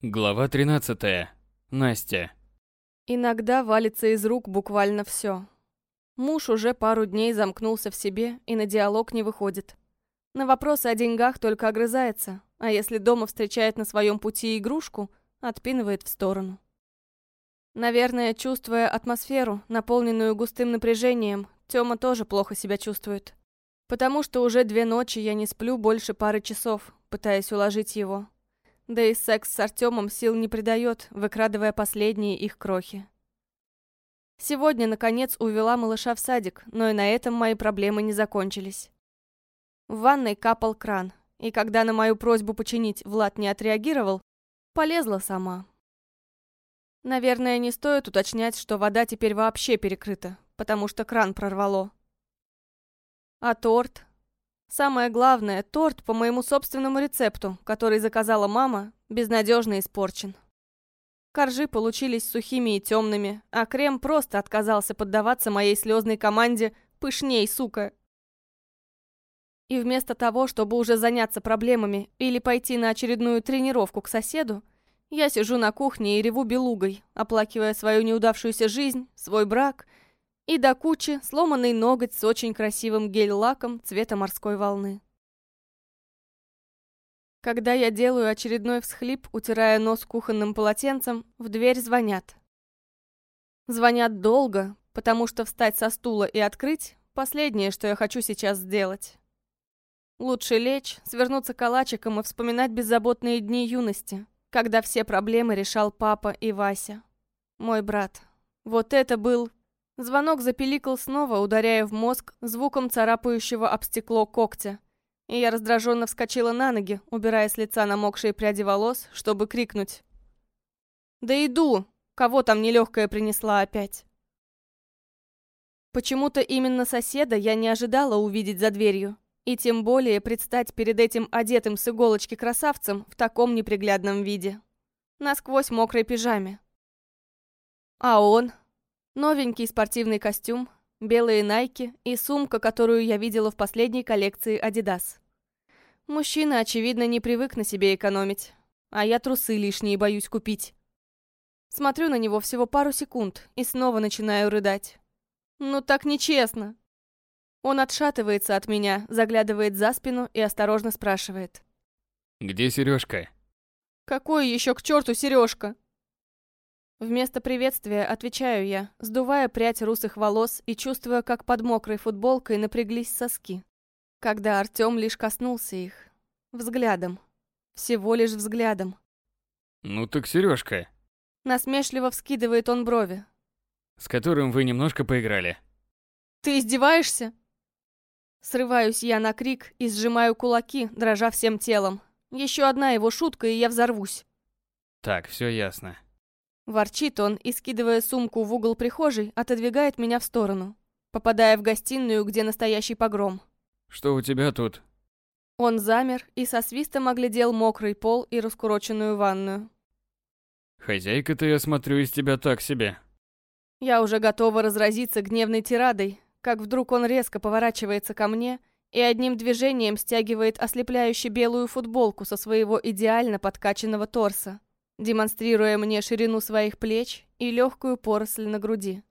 Глава 13. Настя. Иногда валится из рук буквально все. Муж уже пару дней замкнулся в себе и на диалог не выходит. На вопросы о деньгах только огрызается, а если дома встречает на своем пути игрушку, отпинывает в сторону. Наверное, чувствуя атмосферу, наполненную густым напряжением, Тёма тоже плохо себя чувствует. Потому что уже две ночи я не сплю больше пары часов, пытаясь уложить его. Да и секс с Артемом сил не придает, выкрадывая последние их крохи. Сегодня, наконец, увела малыша в садик, но и на этом мои проблемы не закончились. В ванной капал кран, и когда на мою просьбу починить Влад не отреагировал, полезла сама. Наверное, не стоит уточнять, что вода теперь вообще перекрыта, потому что кран прорвало. А торт? Самое главное, торт по моему собственному рецепту, который заказала мама, безнадежно испорчен. Коржи получились сухими и темными, а крем просто отказался поддаваться моей слезной команде «Пышней, сука!». И вместо того, чтобы уже заняться проблемами или пойти на очередную тренировку к соседу, я сижу на кухне и реву белугой, оплакивая свою неудавшуюся жизнь, свой брак и до кучи сломанный ноготь с очень красивым гель-лаком цвета морской волны. Когда я делаю очередной всхлип, утирая нос кухонным полотенцем, в дверь звонят. Звонят долго, потому что встать со стула и открыть – последнее, что я хочу сейчас сделать. Лучше лечь, свернуться калачиком и вспоминать беззаботные дни юности – когда все проблемы решал папа и Вася. Мой брат. Вот это был... Звонок запеликал снова, ударяя в мозг звуком царапающего об стекло когтя. И я раздраженно вскочила на ноги, убирая с лица намокшие пряди волос, чтобы крикнуть. «Да иду! Кого там нелегкая принесла опять?» Почему-то именно соседа я не ожидала увидеть за дверью. И тем более предстать перед этим одетым с иголочки красавцем в таком неприглядном виде. Насквозь мокрой пижаме. А он? Новенький спортивный костюм, белые найки и сумка, которую я видела в последней коллекции Adidas. Мужчина, очевидно, не привык на себе экономить. А я трусы лишние боюсь купить. Смотрю на него всего пару секунд и снова начинаю рыдать. Ну так нечестно. Он отшатывается от меня, заглядывает за спину и осторожно спрашивает. «Где сережка? «Какой еще к черту сережка? Вместо приветствия отвечаю я, сдувая прядь русых волос и чувствуя, как под мокрой футболкой напряглись соски. Когда Артем лишь коснулся их. Взглядом. Всего лишь взглядом. «Ну так сережка. Насмешливо вскидывает он брови. «С которым вы немножко поиграли». «Ты издеваешься?» Срываюсь я на крик и сжимаю кулаки, дрожа всем телом. Еще одна его шутка, и я взорвусь. Так, все ясно. Ворчит он и, скидывая сумку в угол прихожей, отодвигает меня в сторону, попадая в гостиную, где настоящий погром. Что у тебя тут? Он замер и со свистом оглядел мокрый пол и раскуроченную ванную. Хозяйка-то, я смотрю, из тебя так себе. Я уже готова разразиться гневной тирадой, как вдруг он резко поворачивается ко мне и одним движением стягивает ослепляющую белую футболку со своего идеально подкачанного торса, демонстрируя мне ширину своих плеч и легкую поросль на груди.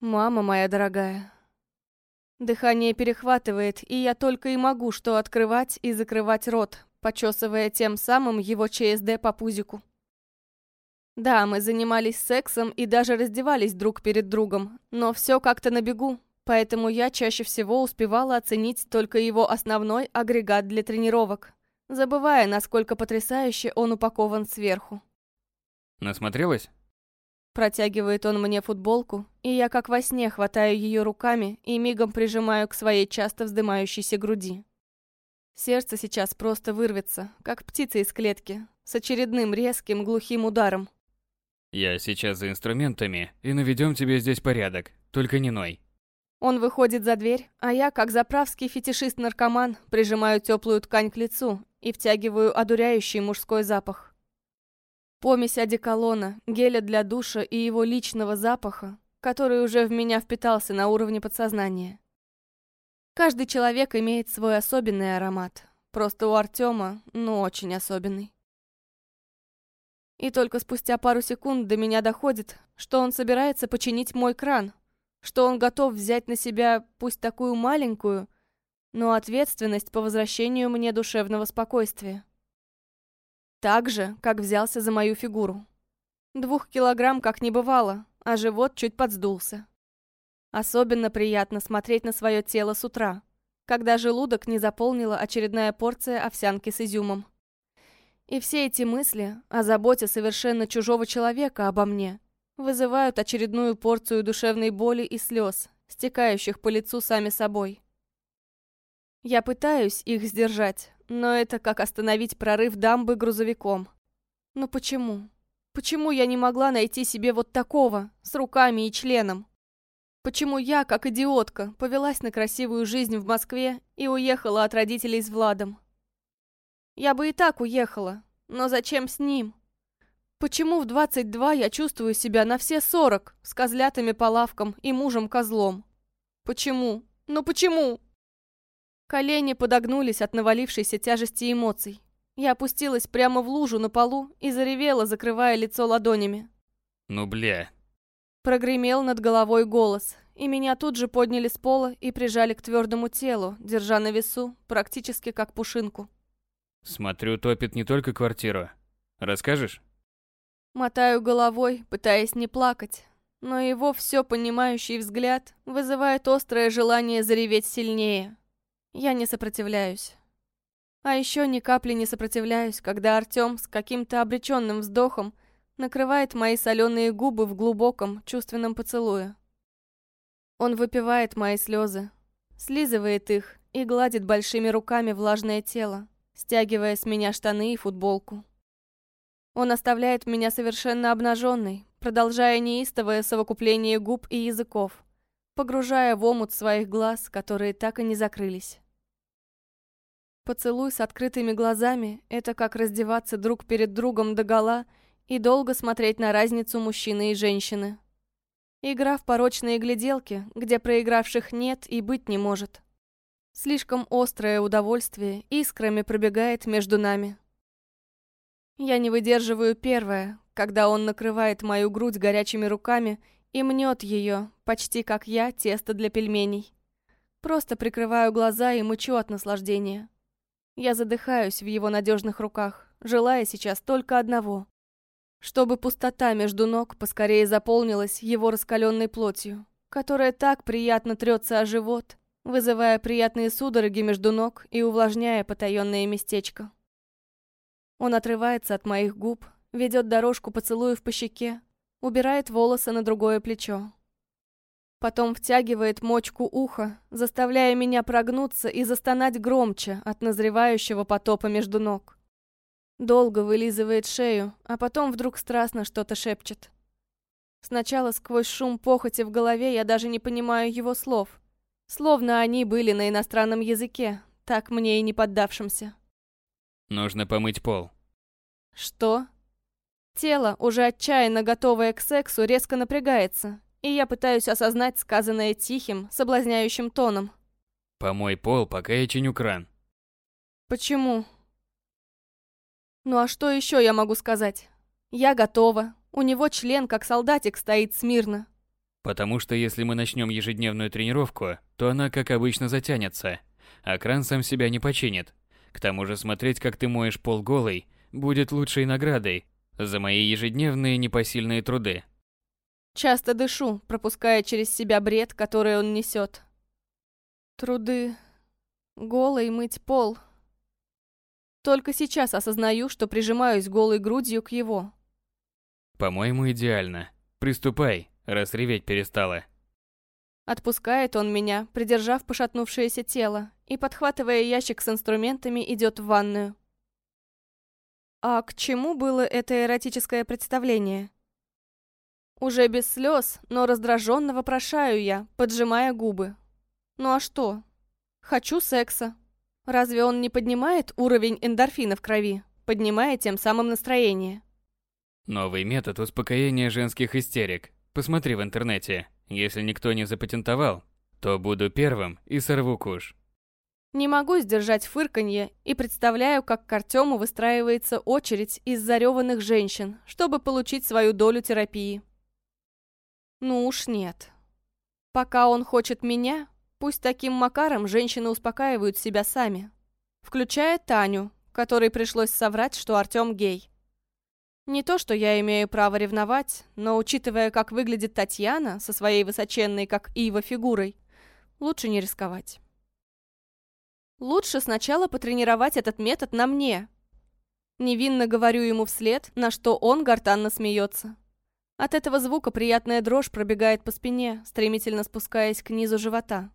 «Мама моя дорогая». Дыхание перехватывает, и я только и могу что открывать и закрывать рот, почесывая тем самым его ЧСД по пузику. Да, мы занимались сексом и даже раздевались друг перед другом, но все как-то на бегу, поэтому я чаще всего успевала оценить только его основной агрегат для тренировок, забывая, насколько потрясающе он упакован сверху. Насмотрелась? Протягивает он мне футболку, и я как во сне хватаю ее руками и мигом прижимаю к своей часто вздымающейся груди. Сердце сейчас просто вырвется, как птица из клетки, с очередным резким глухим ударом. Я сейчас за инструментами и наведем тебе здесь порядок, только не ной. Он выходит за дверь, а я, как заправский фетишист-наркоман, прижимаю теплую ткань к лицу и втягиваю одуряющий мужской запах. Помесь одеколона, геля для душа и его личного запаха, который уже в меня впитался на уровне подсознания. Каждый человек имеет свой особенный аромат. Просто у Артема, ну, очень особенный. И только спустя пару секунд до меня доходит, что он собирается починить мой кран, что он готов взять на себя пусть такую маленькую, но ответственность по возвращению мне душевного спокойствия. Так же, как взялся за мою фигуру. Двух килограмм как не бывало, а живот чуть подсдулся. Особенно приятно смотреть на свое тело с утра, когда желудок не заполнила очередная порция овсянки с изюмом. И все эти мысли о заботе совершенно чужого человека обо мне вызывают очередную порцию душевной боли и слез, стекающих по лицу сами собой. Я пытаюсь их сдержать, но это как остановить прорыв дамбы грузовиком. Но почему? Почему я не могла найти себе вот такого, с руками и членом? Почему я, как идиотка, повелась на красивую жизнь в Москве и уехала от родителей с Владом? Я бы и так уехала, но зачем с ним? Почему в 22 я чувствую себя на все 40 с козлятами по лавкам и мужем-козлом? Почему? Ну почему? Колени подогнулись от навалившейся тяжести эмоций. Я опустилась прямо в лужу на полу и заревела, закрывая лицо ладонями. Ну бля. Прогремел над головой голос, и меня тут же подняли с пола и прижали к твердому телу, держа на весу, практически как пушинку. Смотрю, топит не только квартиру. Расскажешь? Мотаю головой, пытаясь не плакать, но его все понимающий взгляд вызывает острое желание зареветь сильнее. Я не сопротивляюсь. А еще ни капли не сопротивляюсь, когда Артем с каким-то обреченным вздохом накрывает мои соленые губы в глубоком, чувственном поцелуе. Он выпивает мои слезы, слизывает их и гладит большими руками влажное тело, стягивая с меня штаны и футболку. Он оставляет меня совершенно обнаженной, продолжая неистовое совокупление губ и языков, погружая в омут своих глаз, которые так и не закрылись. Поцелуй с открытыми глазами — это как раздеваться друг перед другом догола и долго смотреть на разницу мужчины и женщины. Игра в порочные гляделки, где проигравших нет и быть не может. Слишком острое удовольствие искрами пробегает между нами. Я не выдерживаю первое, когда он накрывает мою грудь горячими руками и мнет ее, почти как я, тесто для пельменей. Просто прикрываю глаза и мычу от наслаждения. Я задыхаюсь в его надежных руках, желая сейчас только одного. Чтобы пустота между ног поскорее заполнилась его раскаленной плотью, которая так приятно трется о живот, вызывая приятные судороги между ног и увлажняя потаенное местечко. Он отрывается от моих губ, ведет дорожку поцелуев по щеке, убирает волосы на другое плечо. Потом втягивает мочку уха, заставляя меня прогнуться и застонать громче от назревающего потопа между ног. Долго вылизывает шею, а потом вдруг страстно что-то шепчет. Сначала сквозь шум похоти в голове я даже не понимаю его слов. Словно они были на иностранном языке, так мне и не поддавшимся. Нужно помыть пол. Что? Тело, уже отчаянно готовое к сексу, резко напрягается, и я пытаюсь осознать сказанное тихим, соблазняющим тоном. Помой пол, пока я чиню кран. Почему? Ну а что еще я могу сказать? Я готова. У него член, как солдатик, стоит смирно. Потому что если мы начнем ежедневную тренировку, то она, как обычно, затянется, а кран сам себя не починит. К тому же смотреть, как ты моешь пол голый, будет лучшей наградой за мои ежедневные непосильные труды. Часто дышу, пропуская через себя бред, который он несет. Труды. Голый мыть пол. Только сейчас осознаю, что прижимаюсь голой грудью к его. По-моему, идеально. Приступай, раз реветь перестала. Отпускает он меня, придержав пошатнувшееся тело, и, подхватывая ящик с инструментами, идет в ванную. А к чему было это эротическое представление? Уже без слез, но раздраженно вопрошаю я, поджимая губы. Ну а что? Хочу секса. Разве он не поднимает уровень эндорфина в крови, поднимая тем самым настроение? Новый метод успокоения женских истерик. Посмотри в интернете. Если никто не запатентовал, то буду первым и сорву куш. Не могу сдержать фырканье и представляю, как к Артему выстраивается очередь из зареванных женщин, чтобы получить свою долю терапии. Ну уж нет. Пока он хочет меня, пусть таким макаром женщины успокаивают себя сами. Включая Таню, которой пришлось соврать, что Артем гей. Не то, что я имею право ревновать, но учитывая, как выглядит Татьяна со своей высоченной, как Ива, фигурой, лучше не рисковать. Лучше сначала потренировать этот метод на мне. Невинно говорю ему вслед, на что он гортанно смеется. От этого звука приятная дрожь пробегает по спине, стремительно спускаясь к низу живота.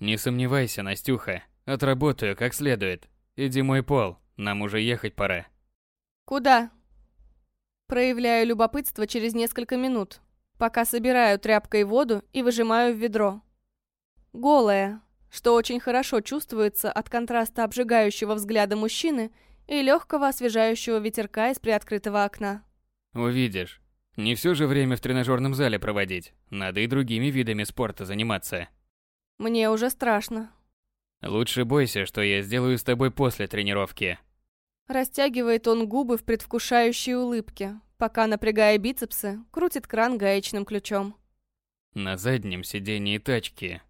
Не сомневайся, Настюха. Отработаю как следует. Иди мой пол, нам уже ехать пора. Куда? Проявляю любопытство через несколько минут, пока собираю тряпкой воду и выжимаю в ведро. Голая, что очень хорошо чувствуется от контраста обжигающего взгляда мужчины и легкого освежающего ветерка из приоткрытого окна. Увидишь. Не все же время в тренажерном зале проводить. Надо и другими видами спорта заниматься. Мне уже страшно. Лучше бойся, что я сделаю с тобой после тренировки. Растягивает он губы в предвкушающей улыбке, пока, напрягая бицепсы, крутит кран гаечным ключом. На заднем сидении тачки